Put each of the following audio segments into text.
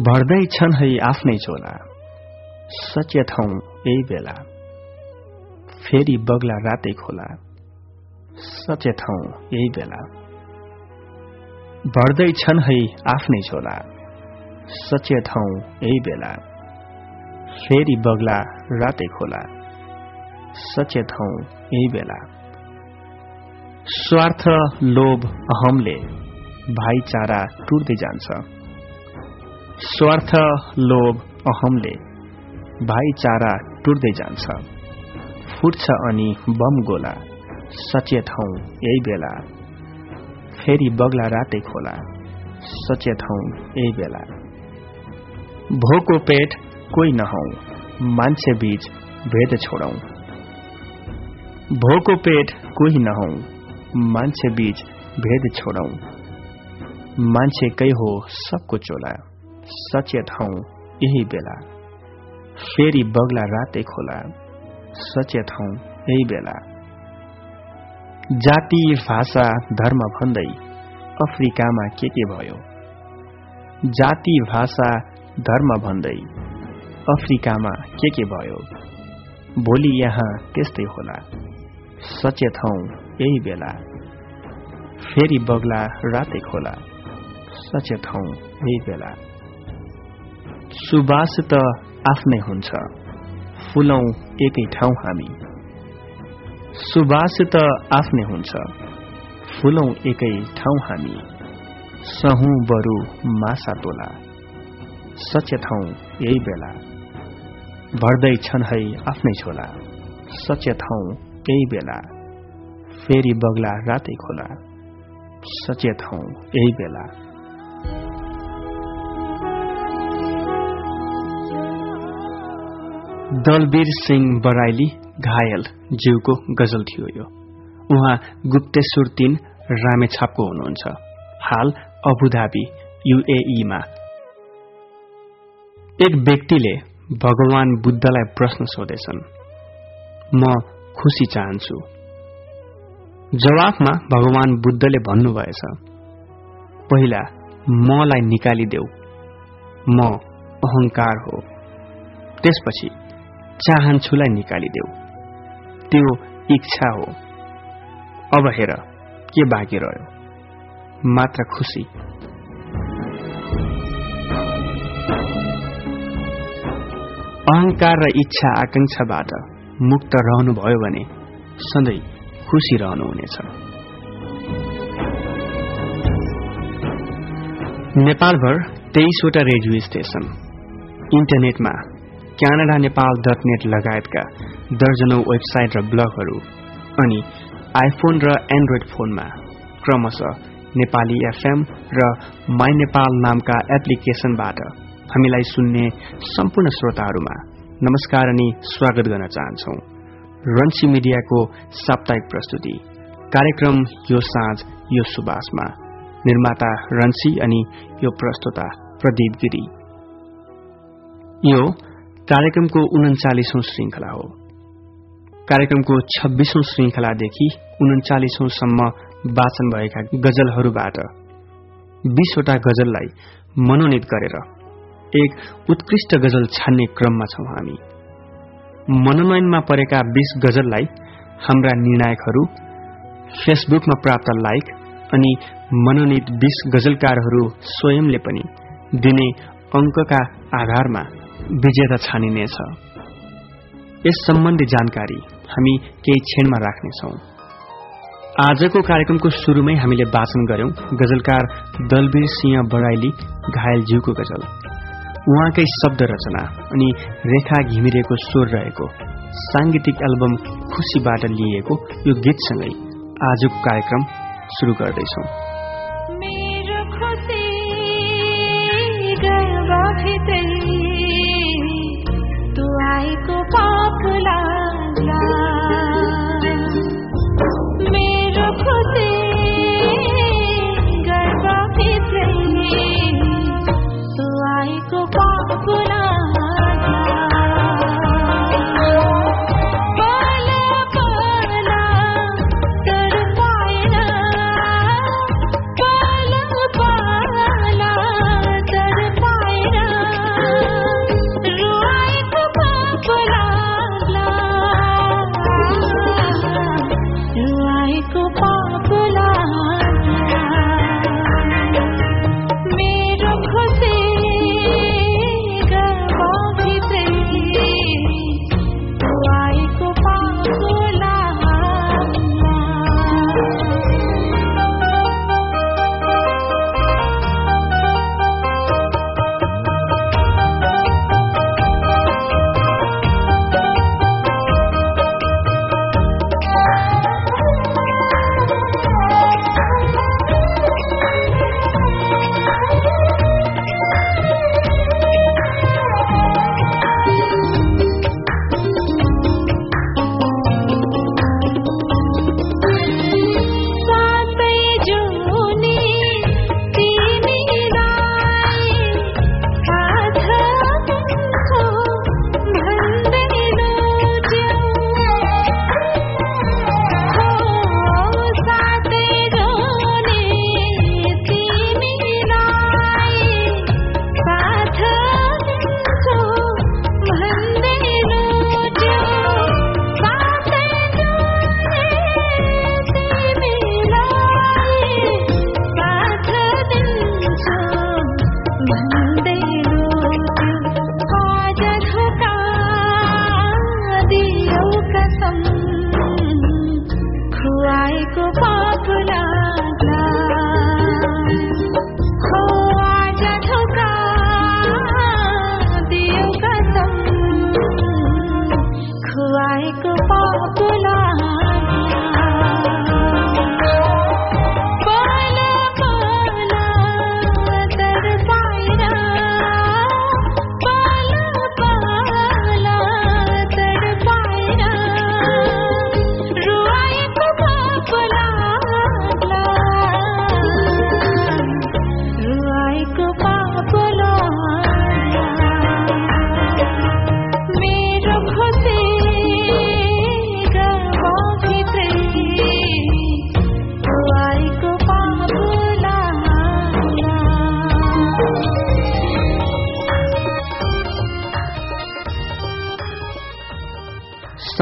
भर्दै छन् है आफ्नै झोला सचेत हौ यही बेला। फेरि बग्ला रातै खोला। सचेत हौ यही बेला। भर्दै छन् है आफ्नै झोला सचेत हौ यही बेला। फेरि बग्ला रातै खोला। सचेत हौ यही बेला। स्वार्थ लोभ अहमले भाइचारा टुट्दै जान्छ। स्वार्थ लोभ अहमले भाइचारा टुट्दै जान्छ। फुट्छ अनि बम गोला। सचेत हौ यही बेला। फेरि बग्ला रातै खोला। सचेत हौ यही बेला। भोको पेट कोही नहौ। मान्छे बीच भेद छोडौ। भोको पेट कोही नहौ। मान्छे बीच भेद छोडौ। मान्छे कै हो सबको चोला। सचेत हौ यही बेला। फेरि बग्ला रातै खोला सचेत हौ यही बेला। जाति भाषा धर्म भन्दै अफ्रिकामा के के भयो? जाति भाषा धर्म भन्दै अफ्रिकामा के के भयो? भोलि यहाँ त्यस्तै होला। सचेत हौ यही बेला। फेरि बग्ला रातै खोला सचेत हौ यही बेला। सुबास त आफ्नै हुन्छ। फुलौं एकै ठाउँ हामी। सुबास त आफ्नै हुन्छ। फुलौं एकै ठाउँ हामी। सहु बरु मासा तोला। सचेत यही बेला। भर्दै छन् है आफ्नै छोला। सचेत यही बेला। फेरि बग्ला रातै खोला। सचेत हौ यही बेला। दलवीर सिंह बराइली घायल जिउको गजल थियो यो। उहाँ गुप्तेश्वर तीन रामेछापको हुनुहुन्छ। हाल अबुधाबी युएईमा। एक व्यक्तिले भगवान बुद्धलाई प्रश्न सोधेछन् म खुसी चाहन्छु। जवाफमा भगवान बुद्धले भन्नुभएछ पहिला मलाई निकालिदेऊ। म अहंकार हो। त्यसपछि चाहन्छुलाई निकालिदेऊ। त्यो इच्छा हो। अब हेर के बाँकी रह्यो? मात्र खुसी। अहंकार र इच्छा आकांक्षाबाट मुक्त रहनुभयो भने सधैँ खुसी रहनुहुनेछ। नेपालभर तेइसवटा रेडियो स्टेशन इन्टरनेटमा क्यानाडा नेपाल डट नेट लगायतका दर्जनौ वेबसाइट र ब्लगहरू अनि आइफोन र एन्ड्रोइड फोनमा क्रमशः नेपाली एफएम र माई नेपाल नामका एप्लिकेशनबाट हामीलाई सुन्ने सम्पूर्ण श्रोताहरूमा नमस्कार अनि स्वागत गर्न चाहन्छौ। रन्सी मिडियाको साप्ताहिक प्रस्तुति। कार्यक्रम यो साँझ यो सुबासमा निर्माता रन्सी अनि यो प्रस्तुता प्रदीप गिरी। यो कार्यक्रमको उन्चालिसौं श्रृंखला हो। कार्यक्रमको छब्बीसौं श्रृंखलादेखि उन्चालिसौंसम्म वाचन भएका गजलहरूबाट बीसवटा गजललाई मनोनित गरेर एक उत्कृष्ट गजल छान्ने क्रममा छौं हामी। मनोनयनमा परेका बीस गजललाई हाम्रा निर्णायकहरू फेसबुकमा प्राप्त लाइक अनि मनोनित बीस गजलकारहरू स्वयंले पनि दिने अंकका आधारमा विजेता छानिनेछ। यस सम्बन्धी जानकारी हामी केही क्षणमा राख्नेछौ। आजको कार्यक्रमको शुरूमै हामीले वाचन गर्यौं गजलकार दलवीर सिंह बराइली घायल जीवको गजल। उहाँकै शब्द रचना अनि रेखा घिमिरेको स्वर रहेको सांगीतिक एल्बम खुसीबाट लिएको यो गीतसँगै आजको कार्यक्रम शुरू गर्दैछौ। मेरो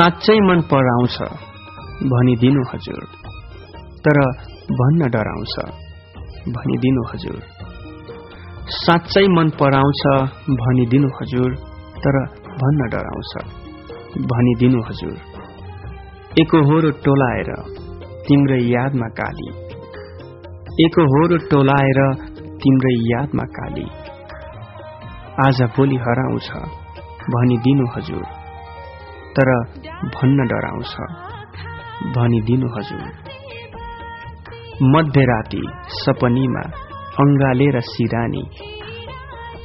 साँच्चै मन पराउँछ भनिदिनु हजुर। तर भन्न डराउँछ भनिदिनु हजुर। साँच्चै मन पराउँछ भनिदिनु हजुर तर भन्न डराउँछ भनिदिनु हजुर। एकहोरो टोलाएर तिम्रै यादमा काली। एकहोरो टोलाएर तिम्रै यादमा काली। आज भोलि हराउँछ भनिदिनु हजुर। तर भन्न डराउँछ। भनिदिनु हजुर। मध्यराती सपनीमा अङ्गालेर सिरानी।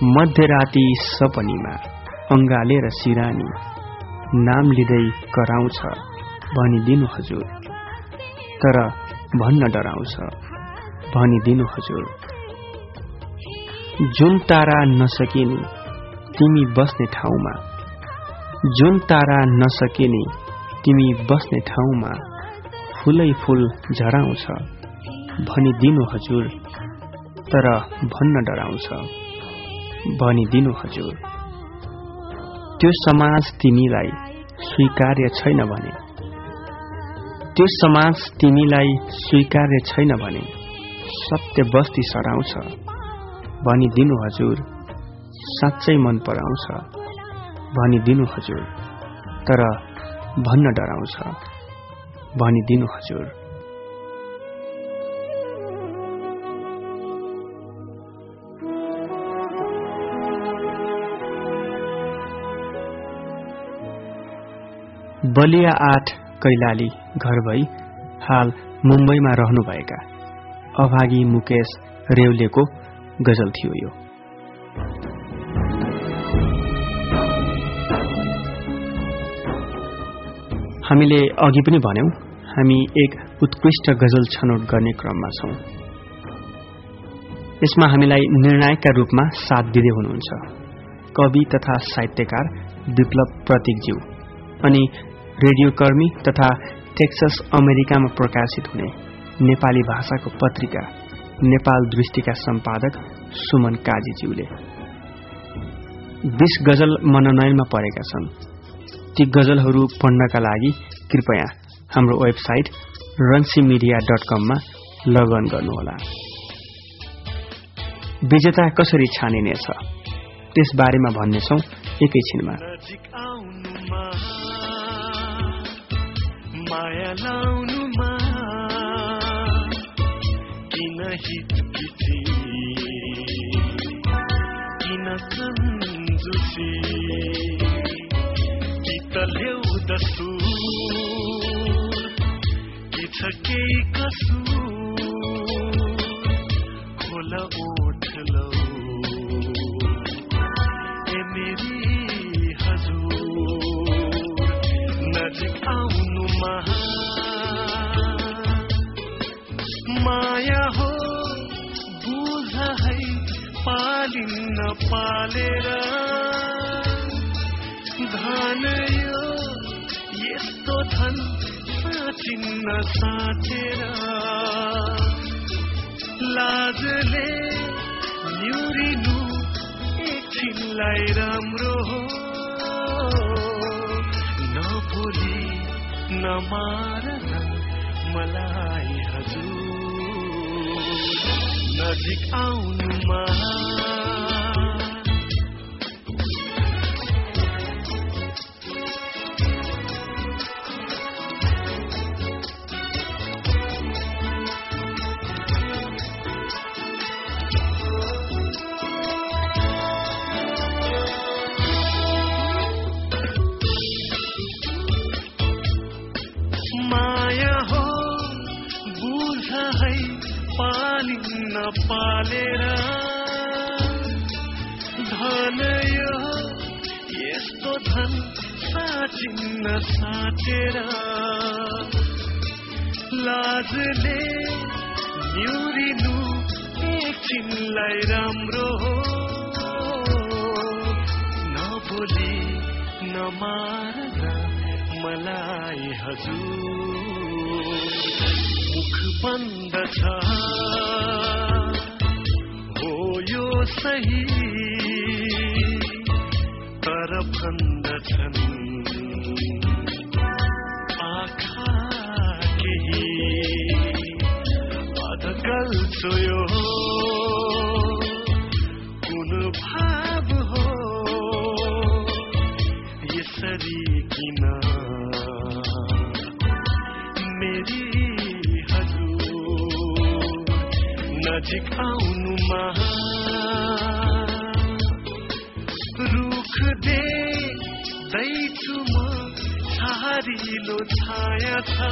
मध्यराती सपनीमा अङ्गालेर सिरानी। नाम लिँदै कराउँछ। भनिदिनु हजुर। तर भन्न डराउँछ। भनिदिनु हजुर। जुन तारा नसकिने तिमी बस्ने ठाउँमा जुन तारा नसकिने तिमी बस्ने ठाउँमा फुलै फुल झराउँछ। भनिदिनु हजुर तर भन्न डराउँछ। भनिदिनु हजुर। त्यो समाज तिमीलाई स्वीकार्य छैन भने। त्यो समाज तिमीलाई स्वीकार्य छैन भने सत्य बस्ती सराउँछ। भनिदिनु हजुर साँच्चै मन पराउँछ। भनिदिनु हजुर। तर भन्न डराउँछ। भनिदिनु हजुर। बलिया आठ कैलाली घर भई हाल मुम्बईमा रहनुभएका अभागी मुकेश रेउलेको गजल थियो यो। हामीले अघि पनि भन्यौं हामी एक उत्कृष्ट गजल छनौट गर्ने क्रममा छौं। यसमा हामीलाई निर्णायकका रूपमा साथ दिँदै हुनुहुन्छ। कवि तथा साहित्यकार विप्लव प्रतीकज्यू अनि रेडियोकर्मी तथा टेक्सस अमेरिकामा प्रकाशित हुने नेपाली भाषाको पत्रिका नेपाल दृष्टिका सम्पादक सुमन काजीज्यूले। बीस गजल मनोनयनमा परेका छन्। ती गजलहरू पढ्नका लागि कृपया हाम्रो वेबसाइट रन्सी मिडिया डट कममा लगअन गर्नुहोला। विजेता कसरी छानिनेछ? त्यसबारेमा भन्नेछौ एकैछिनमा। माया लाउनुमा किन किन छ केही कसु खोल ओठ ए मेरी हजुर नजिक आउनुमा माया हो बुझ है पालिन्न पालेर धन यो यस्तो धन साँचिन्न साँचेर लाजले न्युरिनु एकछिनलाई राम्रो हो। नभोलि नमार मलाई हजुर। नजिक आउनुमा साटेर लाजले न्युरिनु एकछिनलाई राम्रो हो। नबोली नमार्दा मलाई हजुर। मुख बन्द छ। हो यो सही। तर भन्दछन् अधकल सोयो कुन भाव हो यसरी किन मेरी हजुर नजिक आउनुमा रुख देख्दैछु म छारिलो छाया छ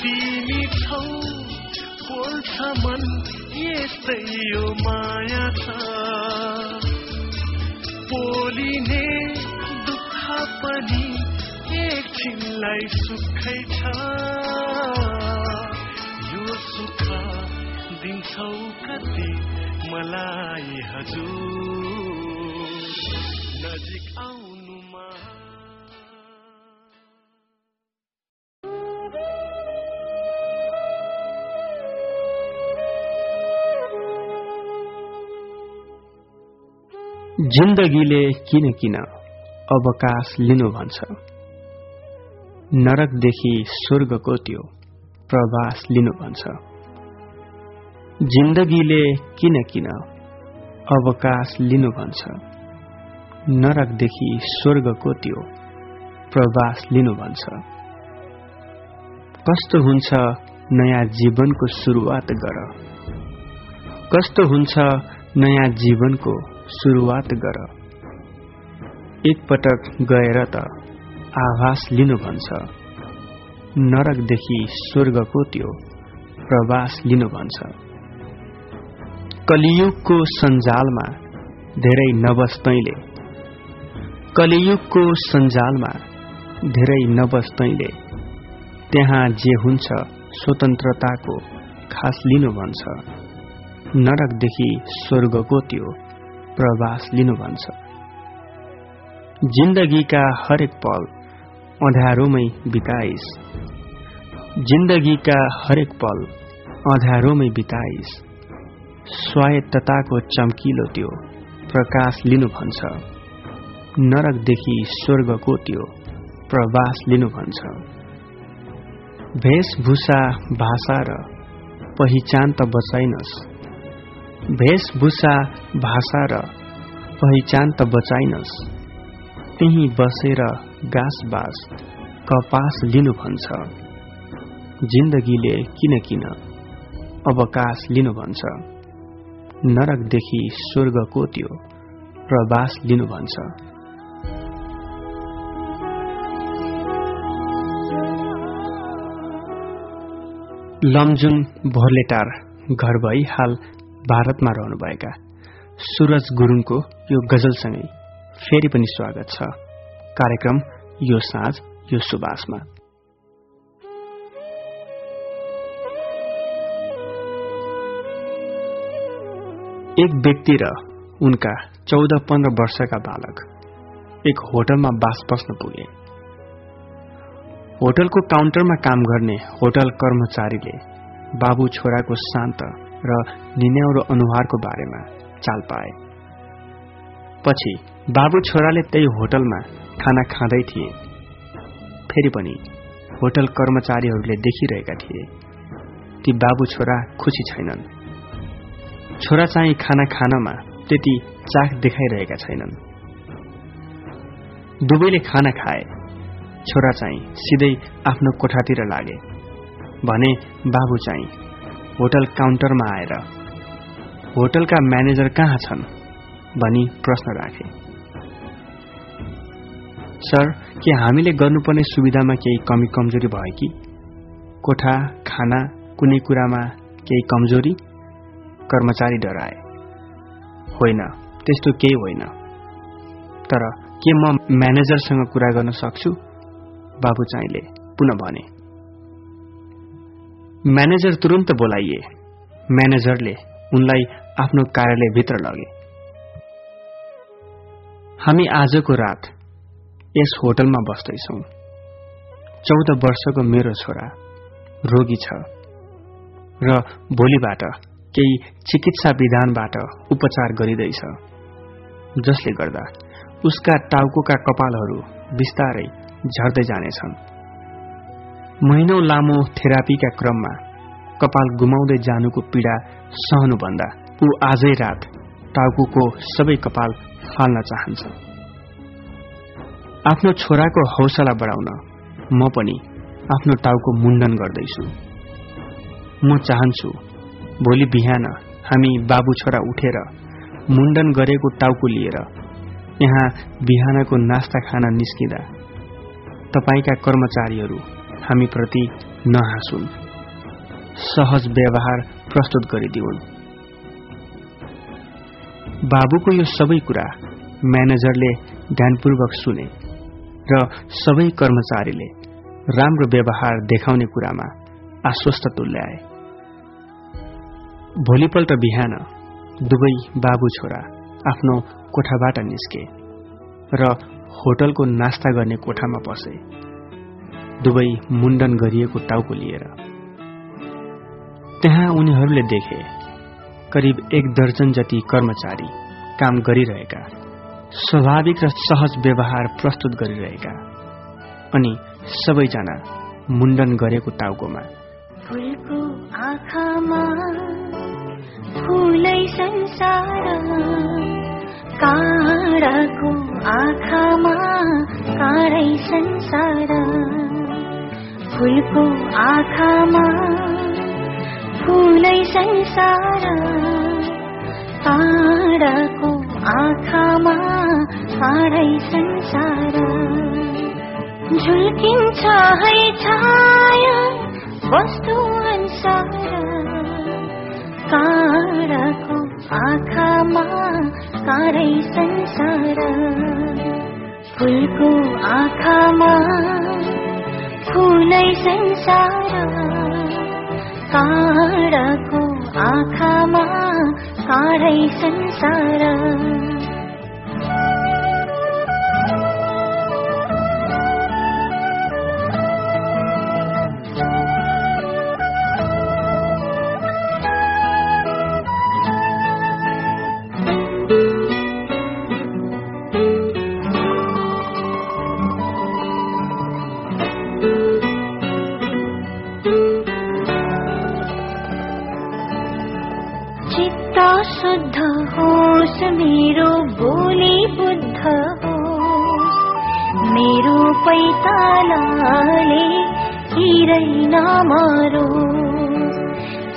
तिमी छौ मन यस्तै यो माया छ। पोलिने दुःख पनि एकछिनलाई सुखै छ। यो सुख दिन्छौ कति मलाई हजुर। नजिक आउनुमा जिन्दगीले किन किन अवकाश लिनु भन्छ? नरकदेखि स्वर्गको त्यो प्रवास लिनु भन्छ। जिन्दगीले किन किन अवकाश लिनु भन्छ? नरकदेखि स्वर्गको त्यो प्रवास लिनु भन्छ। कस्तो हुन्छ नयाँ जीवनको सुरुवात गर? कस्तो हुन्छ नयाँ जीवनको सुरुवात गर। एकपटक गएर त आभास लिनु भन्छ। नरकदेखि स्वर्गको त्यो प्रवास लिनु भन्छ। कलियुगको सञ्जालमा धेरै नबस तैले। कलियुगको सञ्जालमा धेरै नबस तैले। त्यहाँ जे हुन्छ स्वतन्त्रताको खास लिनु भन्छ। नरकदेखि स्वर्गको त्यो प्रवास लिनु भन्छ जिन्दगीका हरेक पल अँध्यारोमै बिताइस। जिन्दगीका हरेक पल अँध्यारोमै बिताइस। स्वायत्तताको चम्किलो त्यो प्रकाश लिनु भन्छ नरकदेखि स्वर्गको त्यो प्रवास लिनु भन्छ भेषभूषा भाषा र पहिचान त बचाइनस् भेषभूषा भाषा र पहिचान त बचाइनस्। त्यही बसेर गाँसबास कपास लिनु भन्छ। जिन्दगीले किन किन अवकाश लिनु भन्छ। नरकदेखि स्वर्गको त्यो प्रवास लिनु भन्छ। लमजुङ भोर्लेटार घर भई हाल भारतमा रहनुभएका सुरज गुरुङको यो गजलसँगै फेरि पनि स्वागत छ। कार्यक्रम यो साँझ यो सुबासमा एक व्यक्ति र उनका चौध पन्ध्र वर्षका बालक एक होटलमा बास बस्न पुगे। होटलको काउन्टरमा काम गर्ने होटल कर्मचारीले बाबु छोराको शान्त र निन्याउरो अनुहारको बारेमा चाल पाए। पछि बाबु छोराले त्यही होटलमा खाना खाँदै थिए। फेरि पनि होटल कर्मचारीहरूले देखिरहेका थिए ती बाबु छोरा खुसी छैनन्। छोरा चाहिँ खाना खानमा त्यति चाख देखाइरहेका छैनन्। दुवैले खाना खाए। छोरा चाहिँ सिधै आफ्नो कोठातिर लागे। भने बाबु चाहिँ होटल काउन्टरमा आएर होटलका म्यानेजर कहाँ छन्? भनी प्रश्न राखे। सर के हामीले गर्नुपर्ने सुविधामा केही कमी कमजोरी भयो कि? कोठा खाना कुनै कुरामा केही कमजोरी? कर्मचारी डराए। होइन त्यस्तो केही होइन। तर के म म्यानेजरसँग कुरा गर्न सक्छु? बाबु चाहिँले पुनः भने। म्यानेजर तुरन्त बोलाइए। म्यानेजरले उनलाई आफ्नो कार्यालयभित्र लगे। हामी आजको रात यस होटलमा बस्दैछौ। चौध वर्षको मेरो छोरा रोगी छ र भोलिबाट केही चिकित्सा विधानबाट उपचार गरिँदैछ। जसले गर्दा उसका टाउकोका कपालहरू बिस्तारै झर्दै जानेछन्। महिनौ लामो थेरापीका क्रममा कपाल गुमाउँदै जानुको पीड़ा सहनुभन्दा ऊ आजै रात टाउको सबै कपाल फाल्न चाहन्छ। आफ्नो छोराको हौसला बढाउन म पनि आफ्नो टाउको मुण्डन गर्दैछु। म चाहन्छु भोलि बिहान हामी बाबु छोरा उठेर मुण्डन गरेको टाउको लिएर यहाँ बिहानको नास्ता खान निस्किँदा तपाईँका कर्मचारीहरू हामीप्रति नहाँसुन्। सहज व्यवहार प्रस्तुत गरिदिउन्। बाबुको यो सबै कुरा म्यानेजरले ध्यानपूर्वक सुने र सबै कर्मचारीले राम्रो व्यवहार देखाउने कुरामा आश्वस्त तुल्याए। भोलिपल्ट बिहान दुवै बाबु छोरा आफ्नो कोठाबाट निस्के र होटलको नास्ता गर्ने कोठामा पसे। दुवै मुण्डन गरिएको टाउको लिएर। त्यहाँ उनीहरूले देखे करिब एक दर्जन जति कर्मचारी काम गरिरहेका स्वाभाविक र सहज व्यवहार प्रस्तुत गरिरहेका अनि सबैजना मुण्डन गरेको टाउकोमा। आँखामा काँडै संसार फुलको आँखामा फुलै संसार काँडाको आँखामा काँडै संसार झुल्किन्छ है छाया वस्तु अनुसार काँडाको आँखामा काँडै संसार फुलको आँखामा फुलै संसार काँडाको आँखामा काँडै संसार हिरै नमरो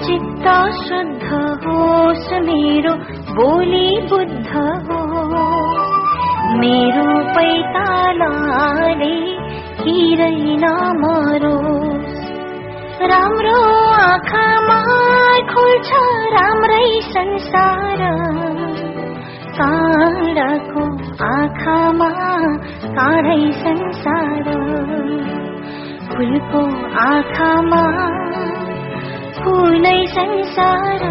चित्त शुद्ध होस् मेरो बोली बुद्ध हो मेरो पैतालाले हिरै नमरो राम्रो आँखामा खुल्छ राम्रै संसार। काँडाको आँखामा काँडै संसार। फुलको आँखामा फुलै संसार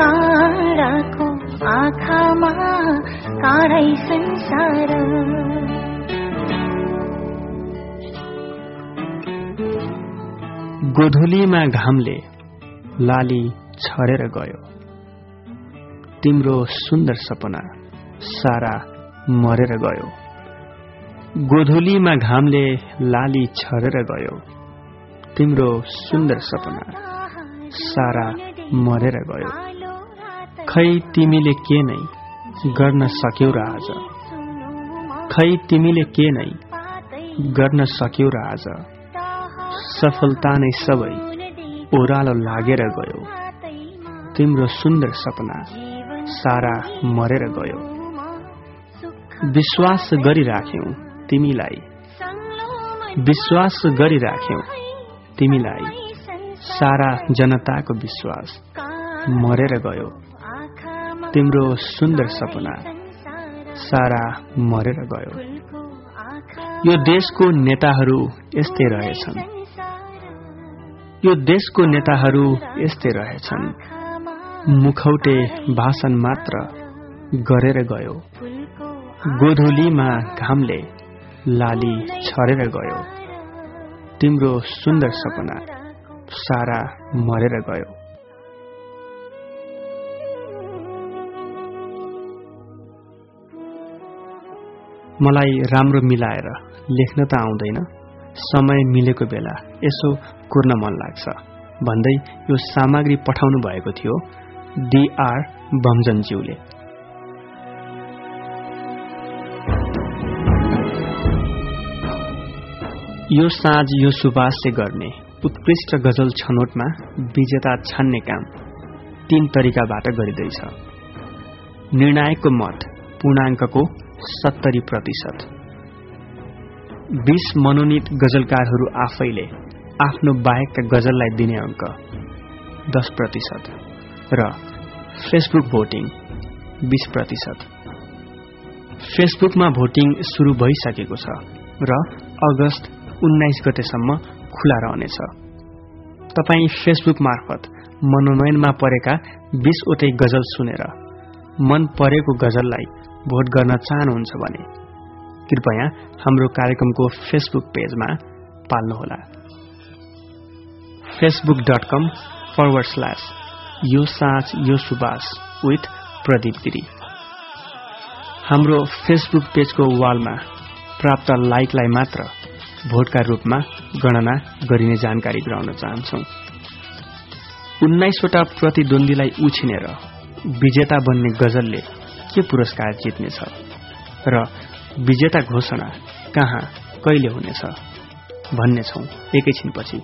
काँडाको आँखामा काँडै संसार। गोधुलीमा घामले लाली छरेर गयो। तिम्रो सुन्दर सपना सारा मरेर गयो। गोधुलीमा घामले लाली छरेर गयो। तिम्रो सुन्दर सपना सारा मरेर गयो। खै तिमीले के नै गर्न सक्यौ र आज? खै तिमीले के नै गर्न सक्यौ र आज? सफलता नै सबै ओह्रालो लागेर गयो। तिम्रो सुन्दर सपना सारा मरेर गयो। विश्वास गरिराख्यौ। तिमीलाई विश्वास गरिराख्यौ। तिमीलाई सारा जनताको विश्वास मरेर गयो। तिम्रो सुन्दर सपना सारा मरेर गयो। यो देशको नेताहरू यस्तै रहेछन्। यो देशको नेताहरू यस्तै रहेछन्। मुखौटे भाषण मात्र गरेर गयो। गोधुलीमा घामले लाली छरेर गयो। तिम्रो सुन्दर सपना सारा मरेर गयो। मलाई राम्रो मिलाएर लेख्न त आउँदैन। समय मिलेको बेला यसो कुर्न मन लाग्छ। भन्दै यो सामग्री पठाउनु भएको थियो डिआर बमजनज्यूले। यो साँझ यो सुबासले गर्ने उत्कृष्ट गजल छनौटमा विजेता छान्ने काम तीन तरिकाबाट गरिँदैछ। निर्णायकको मत पूर्णाङ्कको सत्तरी प्रतिशत। बीस मनोनित गजलकारहरू आफैले आफ्नो बाहेकका गजललाई दिने अङ्क दस प्रतिशत र फेसबुक भोटिङ बीस प्रतिशत। फेसबुकमा भोटिङ सुरु भइसकेको छ र अगस्त उन्नाइस गतेसम्म खुला रहनेछ। तपाईँ फेसबुक मार्फत मनोनयनमा परेका बीसवटै गजल सुनेर मन परेको गजललाई भोट गर्न चाहनुहुन्छ भने कृपया हाम्रो कार्यक्रमको फेसबुक पेजमा पाल्नुहोला। Facebook dot com forward slash यो साँझ यो सुबास विथ प्रदीप गिरी। हाम्रो फेसबुक पेजको वालमा प्राप्त लाइकलाई मात्र भोटका रूपमा गणना गरिने जानकारी गराउन चाहन्छौ। उन्नाइसवटा प्रतिद्वन्दीलाई उछिनेर विजेता बन्ने गजलले के पुरस्कार जित्नेछ र विजेता घोषणा कहाँ कहिले हुनेछ भन्नेछौ एकैछिनपछि।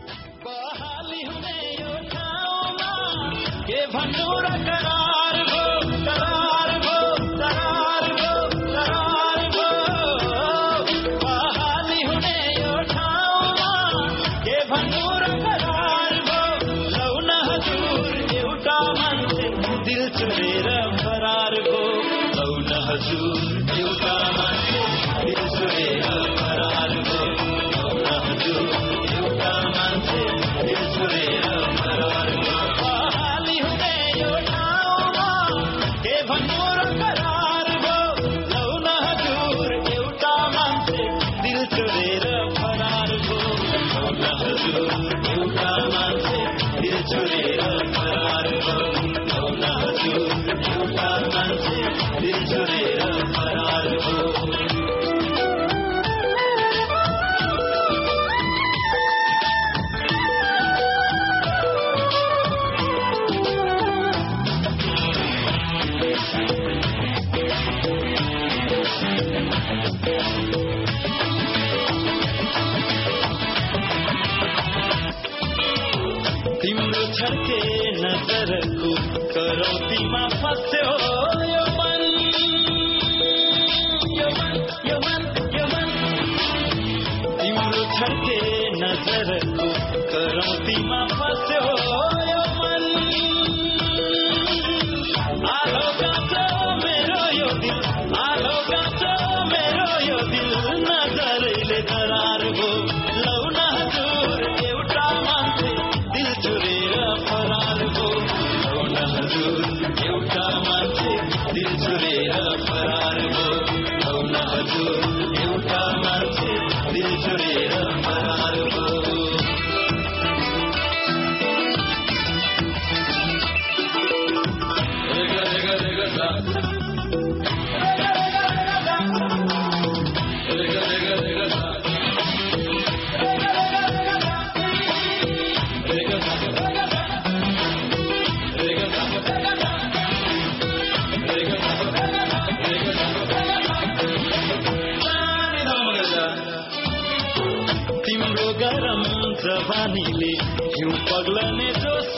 Aglane jos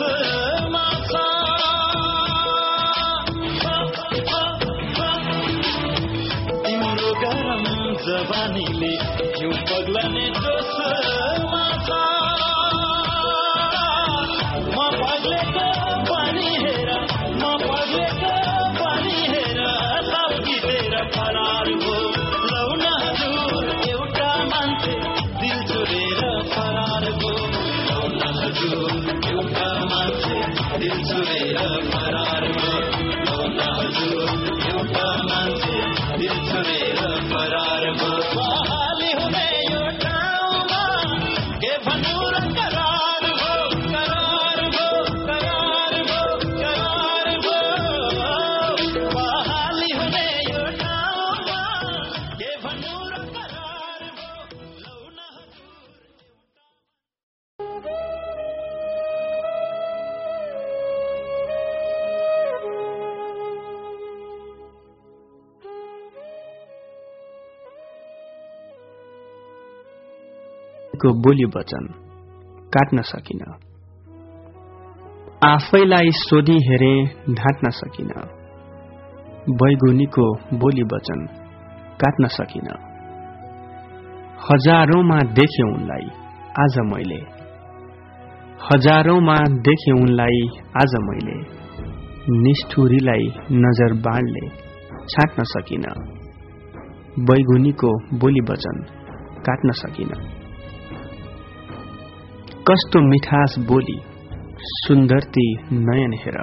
masa Imro garam zabani le Yum paglane को बोली वचन काट्न सकिन। आफैलाई सोधी हेरे ढाँट्न सकिन। बैगुनीको बोली वचन काट्न सकिन। हजारौंमा देखे उनलाई आज मैले। हजारौंमा देखे उनलाई आज मैले। निष्ठुरीलाई नजर बाणले छाट्न सकिन। बैगुनीको बोली वचन काट्न सकिन। कस्तो मिठास बोली सुन्दरती नयन हेर।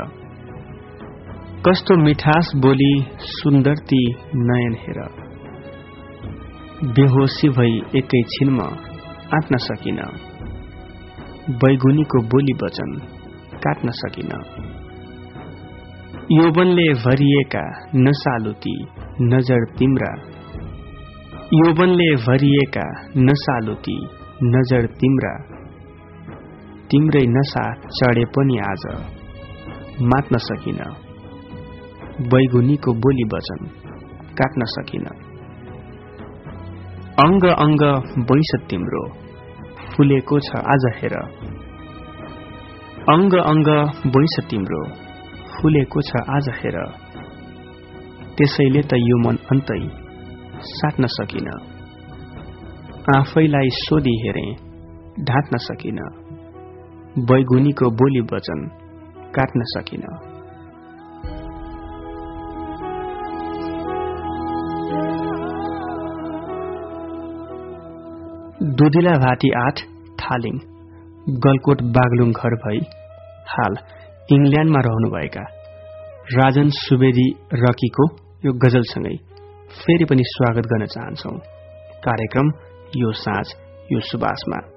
कस्तो मिठास बोली सुन्दरती नयन हेर। बेहोसी भई एकैछिनमा आँट्न सकिन। बैगुनीको बोली वचन काट्न सकिन। यौवनले भरिएका नसालुती नजर तिम्रा। यौवनले भरिएका नसालुती नजर तिम्रा। तिम्रै नसा चढे पनि आज। मात्न सकिन। बैगुनीको बोली वचन काट्न सकिन। अङ्ग अङ्ग बैस तिम्रो फुलेको छ आज हेर। अङ्ग अङ्ग बैस तिम्रो फुलेको छ आज हेर। त्यसैले त यो मन अन्तै साट्न सकिन। आफैलाई सोधी हेरे ढाँट्न सकिन। बैगुनीको बोली वचन काट्न सकिन। दुधिला भाटी आठ थालिङ गलकोट बागलुङ घर भई हाल इङ्ल्यान्डमा रहनुभएका। राजन सुवेदी रकीको यो गजलसँगै फेरि पनि स्वागत गर्न चाहन्छौ। कार्यक्रम यो साँझ यो सुबासमा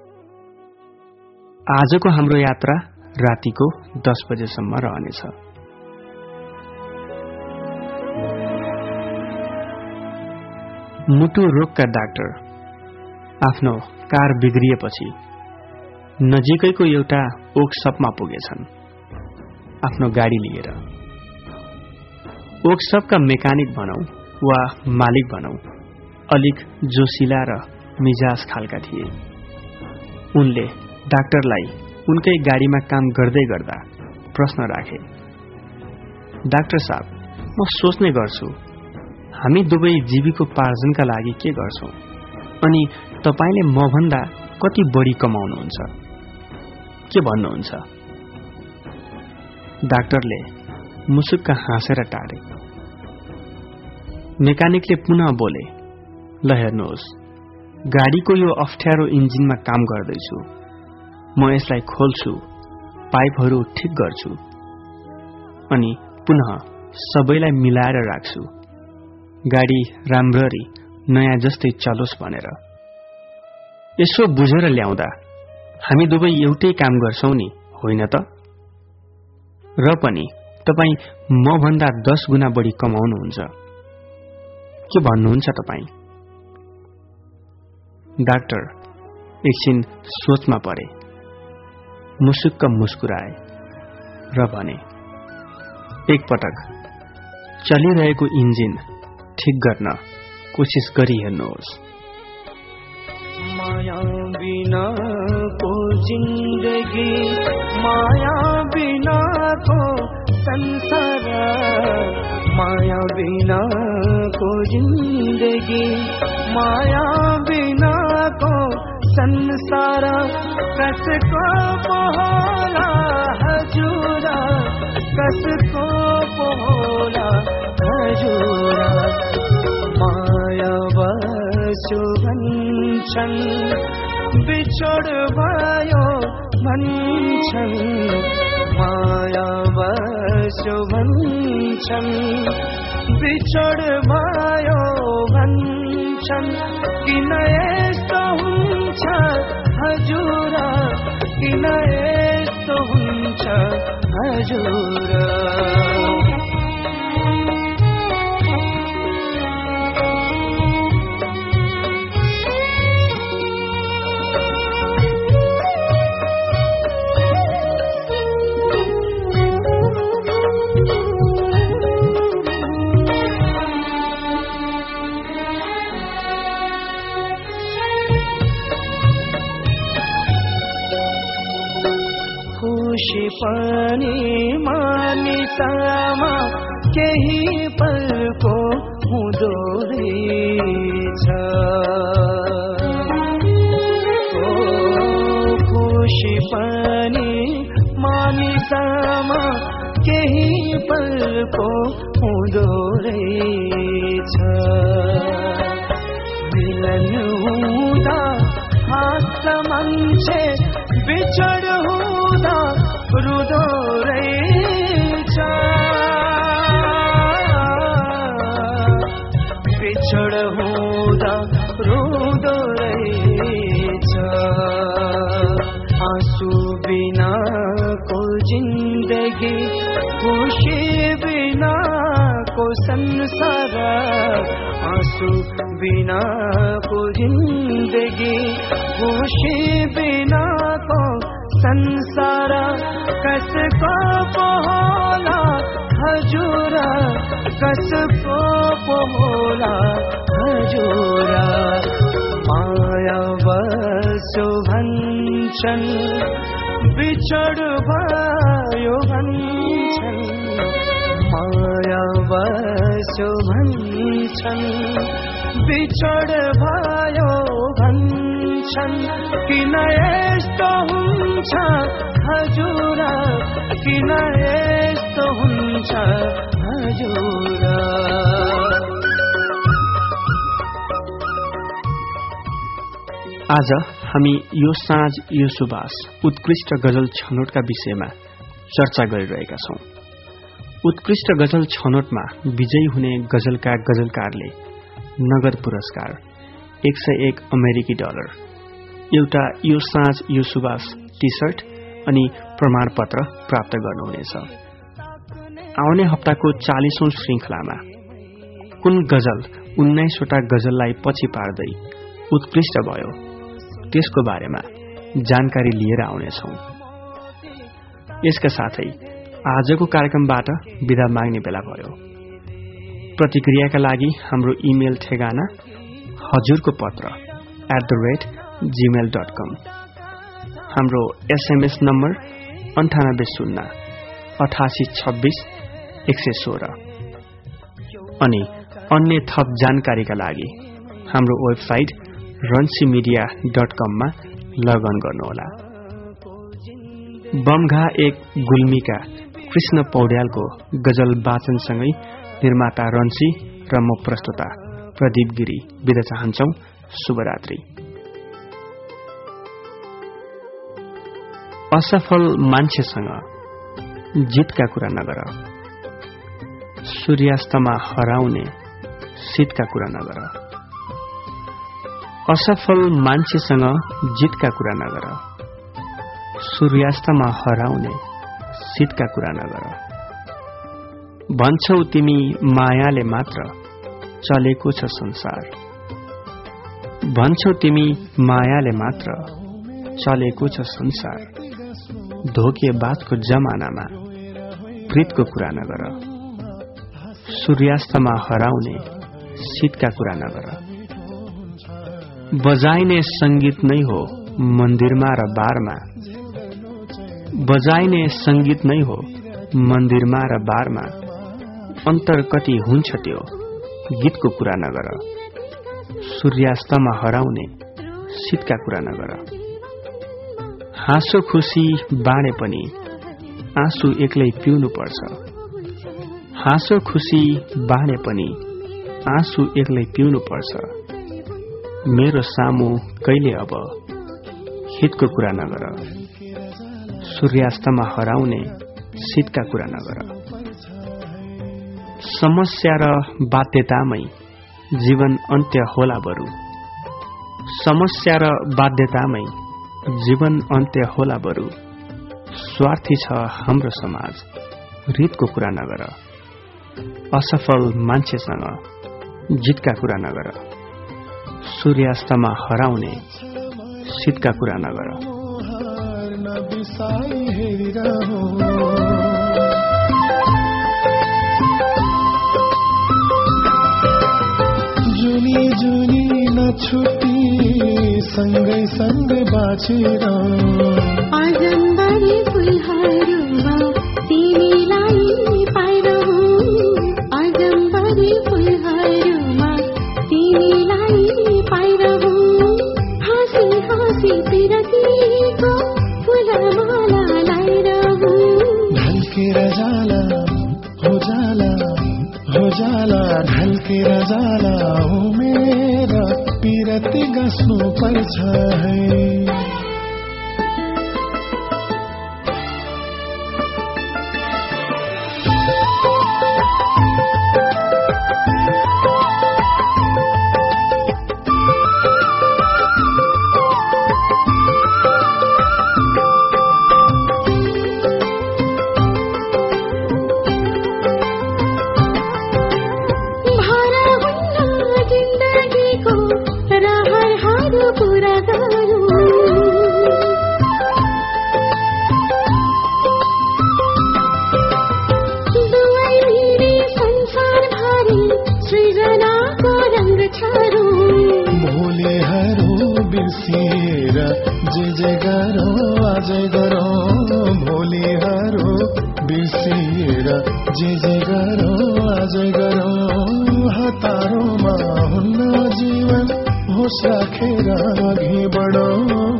आजको हाम्रो यात्रा रातिको दस बजेसम्म रहनेछ। मुटु रोगका डाक्टर आफ्नो कार बिग्रिएपछि नजिकैको एउटा ओकसपमा पुगेछन्। आफ्नो गाडी लिएर। ओकसपका मेकानिक भनौ वा मालिक भनौ अलिक जोसिला र मिजाज खालका थिए। उनले डाक्टरलाई उनकै गाडीमा काम गर्दै गर्दा प्रश्न राखे। डाक्टर साहब म सोच्ने गर्छु हामी दुवै जीविकोपार्जनका लागि के गर्छौं? अनि तपाईँले मभन्दा कति बढी कमाउनुहुन्छ? के भन्नुहुन्छ? डाक्टरले मुसुक्क हाँसेर टारे। मेकानिकले पुनः बोले ल हेर्नुहोस् गाडीको यो अप्ठ्यारो इन्जिनमा काम गर्दैछु। म यसलाई खोल्छु पाइपहरू ठिक गर्छु अनि पुनः सबैलाई मिलाएर राख्छु। गाडी राम्ररी नयाँ जस्तै चलोस् भनेर। यसो बुझेर ल्याउँदा हामी दुवै एउटै काम गर्छौ नि होइन त? र पनि तपाईँ मभन्दा दस गुणा बढी कमाउनुहुन्छ। के भन्नुहुन्छ तपाईँ? डाक्टर एकछिन सोचमा परे। मुसुक्क मुस्कुराए। र भने एकपटक चलिरहेको इन्जिन ठिक गर्न कोसिस गरी हेर्नुहोस्। माया बिना को जिंदगी माया बिना को संसार। माया बिना को जिंदगी माया बिना को संसार कस को बोला हजूरा कस को बोला हजूरा। माया वसु भन्छन् बिछोड भयो भन्छन् माया भन्छन् बिछोड भयो भन्छन् किन यस्तो हुन्छ हजुर किन यस्तो हुन्छ हजुर संसार कस को पोला हजूरा कस को बहोला हा माया बहोला बिछड़ भयो भन्छन् माया बुभन् बिछड़ भयो भन्छन् किन यस्तो हुन्छ हजुर किन यस्तो हुन्छ हजुर आज हामी यो साँझ यो सुबास उत्कृष्ट गजल छनौटका विषयमा चर्चा गरिरहेका छौं। उत्कृष्ट गजल छनौटमा विजयी हुने गजलका गजलकारले नगद पुरस्कार एक सय एक अमेरिकी डलर एउटा यो साँझ यो सुबास टी सर्ट अनि प्रमाणपत्र प्राप्त गर्नुहुनेछ। आउने हप्ताको चालिसौं श्रृंखलामा कुन गजल उन्नाइसवटा गजललाई पछि पार्दै उत्कृष्ट भयो त्यसको बारेमा जानकारी लिएर आउनेछौ। यसका साथै आजको कार्यक्रमबाट विदा माग्ने बेला भयो। प्रतिक्रियाका लागि हाम्रो इमेल ठेगाना हजुरको पत्र at the rate Gmail dot com हाम्रो एसएमएस नम्बर अन्ठानब्बे शून्य अठासी छब्बिस एक सय सोह्र। अनि अन्य थप जानकारीका लागि हाम्रो वेबसाइट रन्सी मिडिया डट कममा लगअन गर्नुहोला। बमघा एक गुल्मीका कृष्ण पौड्यालको गजल वाचनसँगै निर्माता रन्सी र म प्रस्तुता प्रदीप गिरी बिदा चाहन्छौ। शुभरात्रि। असफल मान्छेसँग जितका कुरा नगर। सूर्यास्तमा हराउने शीतका कुरा नगर। असफल मान्छेसँग जितका कुरा नगर। सूर्यास्तमा हराउने शीतका कुरा नगर। भन्छौ तिमी मायाले मात्र चलेको छ संसार। भन्छौ तिमी मायाले मात्र चलेको छ संसार। धोकेबाजको जमानामा प्रीतको कुरा नगर। सूर्यास्तमा हराउने शीतका कुरा नगर। बजाइने संगीत नै हो मन्दिरमा र बारमा। बजाइने संगीत नै हो मन्दिरमा र बारमा। अन्तर कति हुन्छ त्यो गीतको कुरा नगर। सूर्यास्तमा हराउने शीतका कुरा नगर। हाँसो खुसी बाँडे पनि आँसु एक्लै पिउनु पर्छ हाँसो खुसी बाँडे पनि आँसु एक्लै पिउनु पर्छ मेरो सामु कहिले अब? हितको कुरा नगर। सूर्यास्तमा हराउने शीतका कुरा नगर। समस्या र बाध्यतामै जीवन अन्त्य होला बरु। समस्या र बाध्यतामै जीवन अन्त्य होला बरु। स्वार्थी छ हाम्रो समाज। रितको कुरा नगर। असफल मान्छेसँग जितका कुरा नगर। सूर्यास्तमा हराउने शीतका कुरा नगर। जुनी जुनी नछुटी संग संग बाछी राम आज़म गस्नु पर्छ है जे गरौँ अझै गरौँ भोलेहरू बिर्सिएर जे जे गरौँ अझै गरौँ हतारोमा हुन्न जीवन होस राखेर अघि बढौँ।